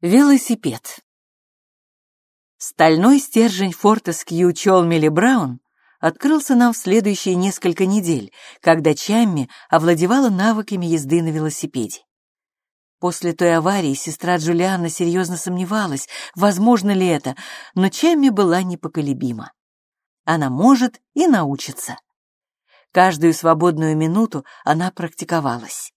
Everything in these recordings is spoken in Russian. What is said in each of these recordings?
Велосипед. Стальной стержень форта Скью Чолмели Браун открылся нам в следующие несколько недель, когда Чамми овладевала навыками езды на велосипеде. После той аварии сестра Джулиана серьезно сомневалась, возможно ли это, но Чамми была непоколебима. Она может и научится. Каждую свободную минуту она практиковалась.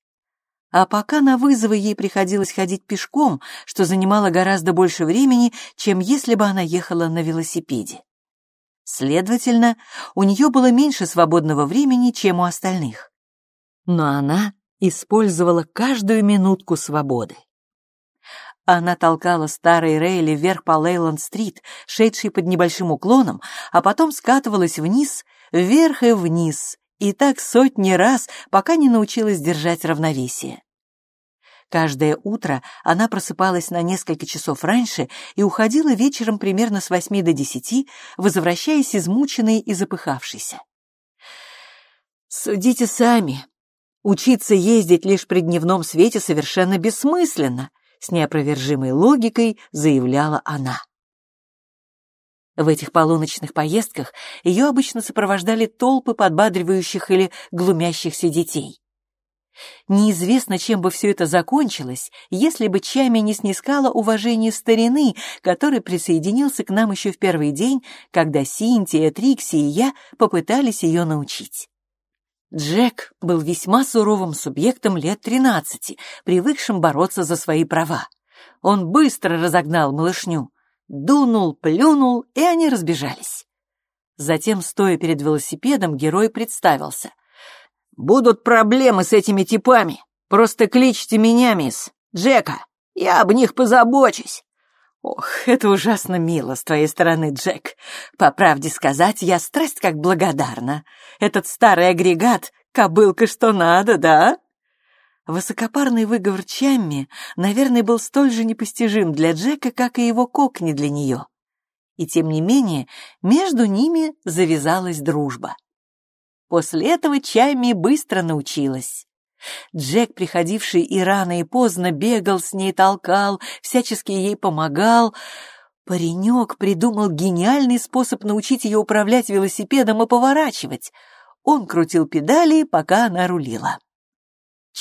А пока на вызовы ей приходилось ходить пешком, что занимало гораздо больше времени, чем если бы она ехала на велосипеде. Следовательно, у нее было меньше свободного времени, чем у остальных. Но она использовала каждую минутку свободы. Она толкала старые рейли вверх по Лейланд-стрит, шедшей под небольшим уклоном, а потом скатывалась вниз, вверх и вниз, и так сотни раз, пока не научилась держать равновесие. Каждое утро она просыпалась на несколько часов раньше и уходила вечером примерно с восьми до десяти, возвращаясь измученной и запыхавшейся. Судите сами. Учиться ездить лишь при дневном свете совершенно бессмысленно, с неопровержимой логикой заявляла она. В этих полуночных поездках ее обычно сопровождали толпы подбадривающих или глумящихся детей. Неизвестно, чем бы все это закончилось, если бы Чами не снискала уважение старины, который присоединился к нам еще в первый день, когда Синтия, Трикси и я попытались ее научить. Джек был весьма суровым субъектом лет тринадцати, привыкшим бороться за свои права. Он быстро разогнал малышню дунул, плюнул, и они разбежались. Затем, стоя перед велосипедом, герой представился. «Будут проблемы с этими типами. Просто кличьте меня, мисс. Джека. Я об них позабочусь». «Ох, это ужасно мило с твоей стороны, Джек. По правде сказать, я страсть как благодарна. Этот старый агрегат — кобылка что надо, да?» Высокопарный выговор Чамми, наверное, был столь же непостижим для Джека, как и его кокни для нее. И тем не менее, между ними завязалась дружба. После этого Чамми быстро научилась. Джек, приходивший и рано, и поздно, бегал с ней, толкал, всячески ей помогал. Паренек придумал гениальный способ научить ее управлять велосипедом и поворачивать. Он крутил педали, пока она рулила.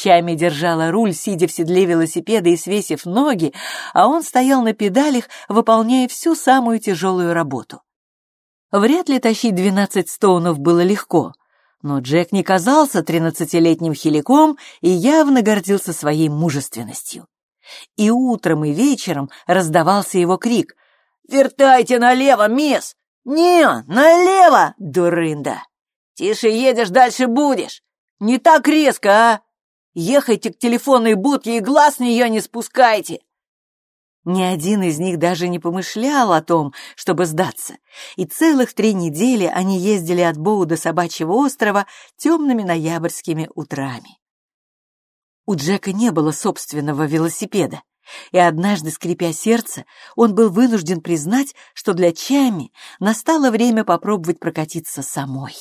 Чами держала руль, сидя в седле велосипеда и свесив ноги, а он стоял на педалях, выполняя всю самую тяжелую работу. Вряд ли тащить двенадцать стоунов было легко, но Джек не казался тринадцатилетним хиликом и явно гордился своей мужественностью. И утром, и вечером раздавался его крик «Вертайте налево, мисс! Не, налево, дурында! Тише едешь, дальше будешь! Не так резко, а!» Ехайте к телефонной будке и глаз с нее не спускайте!» Ни один из них даже не помышлял о том, чтобы сдаться, и целых три недели они ездили от Боу до Собачьего острова темными ноябрьскими утрами. У Джека не было собственного велосипеда, и однажды, скрипя сердце, он был вынужден признать, что для Чами настало время попробовать прокатиться самой.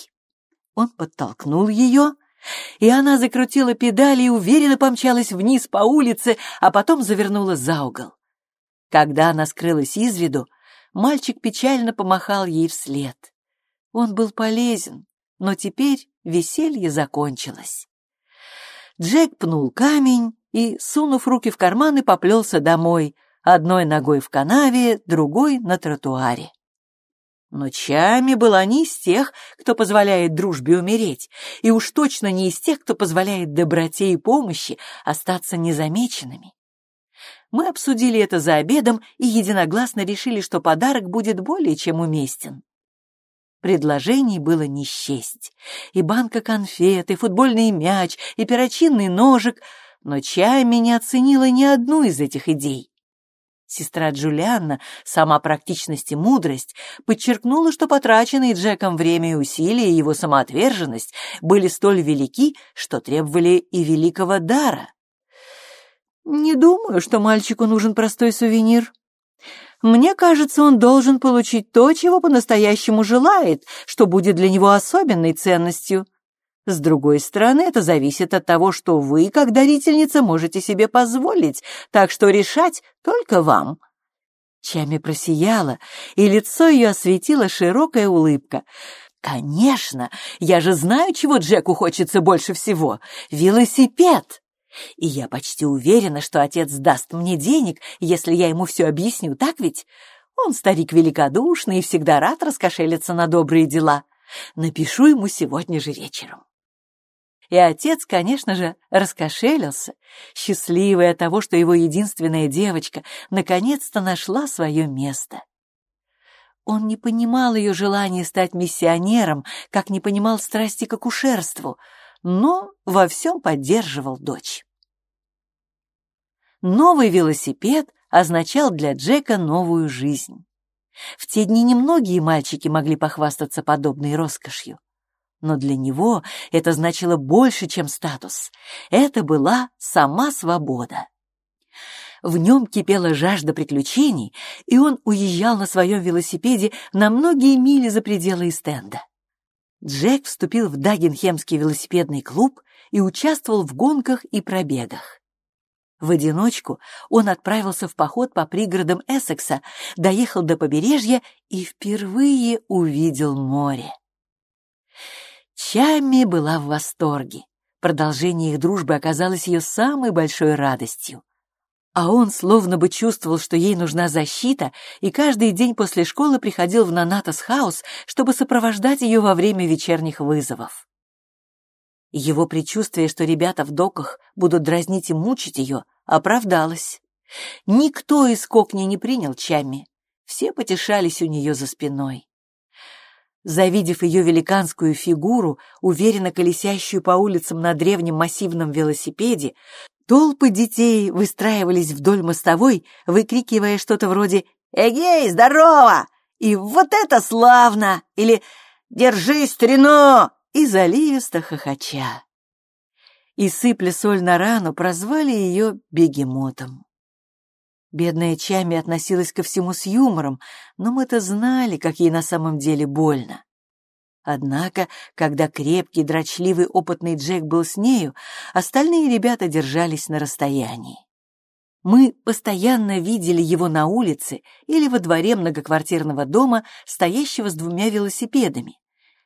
Он подтолкнул ее, и она закрутила педали и уверенно помчалась вниз по улице, а потом завернула за угол. Когда она скрылась из виду, мальчик печально помахал ей вслед. Он был полезен, но теперь веселье закончилось. Джек пнул камень и, сунув руки в карманы, поплелся домой, одной ногой в канаве, другой на тротуаре. Но Чами была не из тех, кто позволяет дружбе умереть, и уж точно не из тех, кто позволяет доброте и помощи остаться незамеченными. Мы обсудили это за обедом и единогласно решили, что подарок будет более чем уместен. Предложений было не счесть. И банка конфет, и футбольный мяч, и перочинный ножик, но Чами не оценила ни одну из этих идей. Сестра Джулианна, сама практичность и мудрость, подчеркнула, что потраченные Джеком время и усилия его самоотверженность были столь велики, что требовали и великого дара. «Не думаю, что мальчику нужен простой сувенир. Мне кажется, он должен получить то, чего по-настоящему желает, что будет для него особенной ценностью. С другой стороны, это зависит от того, что вы, как дарительница, можете себе позволить, так что решать только вам. Чами просияла, и лицо ее осветила широкая улыбка. «Конечно! Я же знаю, чего Джеку хочется больше всего. Велосипед!» И я почти уверена, что отец даст мне денег, если я ему все объясню, так ведь? Он старик великодушный и всегда рад раскошелиться на добрые дела. Напишу ему сегодня же вечером. И отец, конечно же, раскошелился, счастливый от того, что его единственная девочка наконец-то нашла свое место. Он не понимал ее желания стать миссионером, как не понимал страсти к акушерству, но во всем поддерживал дочь. Новый велосипед означал для Джека новую жизнь. В те дни немногие мальчики могли похвастаться подобной роскошью. Но для него это значило больше, чем статус. Это была сама свобода. В нем кипела жажда приключений, и он уезжал на своем велосипеде на многие мили за пределы стенда. Джек вступил в Дагенхемский велосипедный клуб и участвовал в гонках и пробегах. В одиночку он отправился в поход по пригородам Эссекса, доехал до побережья и впервые увидел море. Чами была в восторге. Продолжение их дружбы оказалось ее самой большой радостью. А он словно бы чувствовал, что ей нужна защита, и каждый день после школы приходил в Нанатас Хаус, чтобы сопровождать ее во время вечерних вызовов. Его предчувствие, что ребята в доках будут дразнить и мучить ее, оправдалось. Никто из кокни не принял Чами. Все потешались у нее за спиной. Завидев ее великанскую фигуру, уверенно колесящую по улицам на древнем массивном велосипеде, толпы детей выстраивались вдоль мостовой, выкрикивая что-то вроде «Эгей, здорово!» и «Вот это славно!» или «Держись, старину!» и заливисто хохоча. И, сыпля соль на рану, прозвали ее бегемотом. Бедная Чами относилась ко всему с юмором, но мы-то знали, как ей на самом деле больно. Однако, когда крепкий, дрочливый, опытный Джек был с нею, остальные ребята держались на расстоянии. Мы постоянно видели его на улице или во дворе многоквартирного дома, стоящего с двумя велосипедами,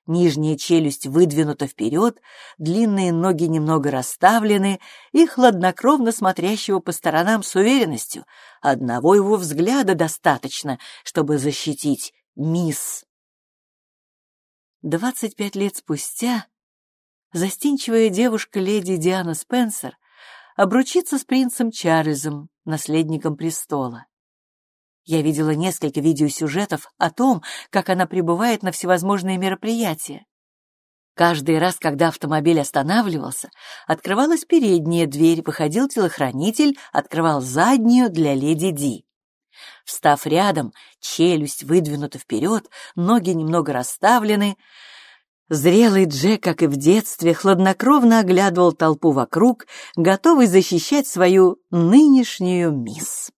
Нижняя челюсть выдвинута вперед, длинные ноги немного расставлены и хладнокровно смотрящего по сторонам с уверенностью. Одного его взгляда достаточно, чтобы защитить мисс. Двадцать пять лет спустя застенчивая девушка леди Диана Спенсер обручится с принцем Чарльзом, наследником престола. Я видела несколько видеосюжетов о том, как она прибывает на всевозможные мероприятия. Каждый раз, когда автомобиль останавливался, открывалась передняя дверь, выходил телохранитель, открывал заднюю для леди Ди. Встав рядом, челюсть выдвинута вперед, ноги немного расставлены, Зрелый Джек, как и в детстве, хладнокровно оглядывал толпу вокруг, готовый защищать свою нынешнюю мисс.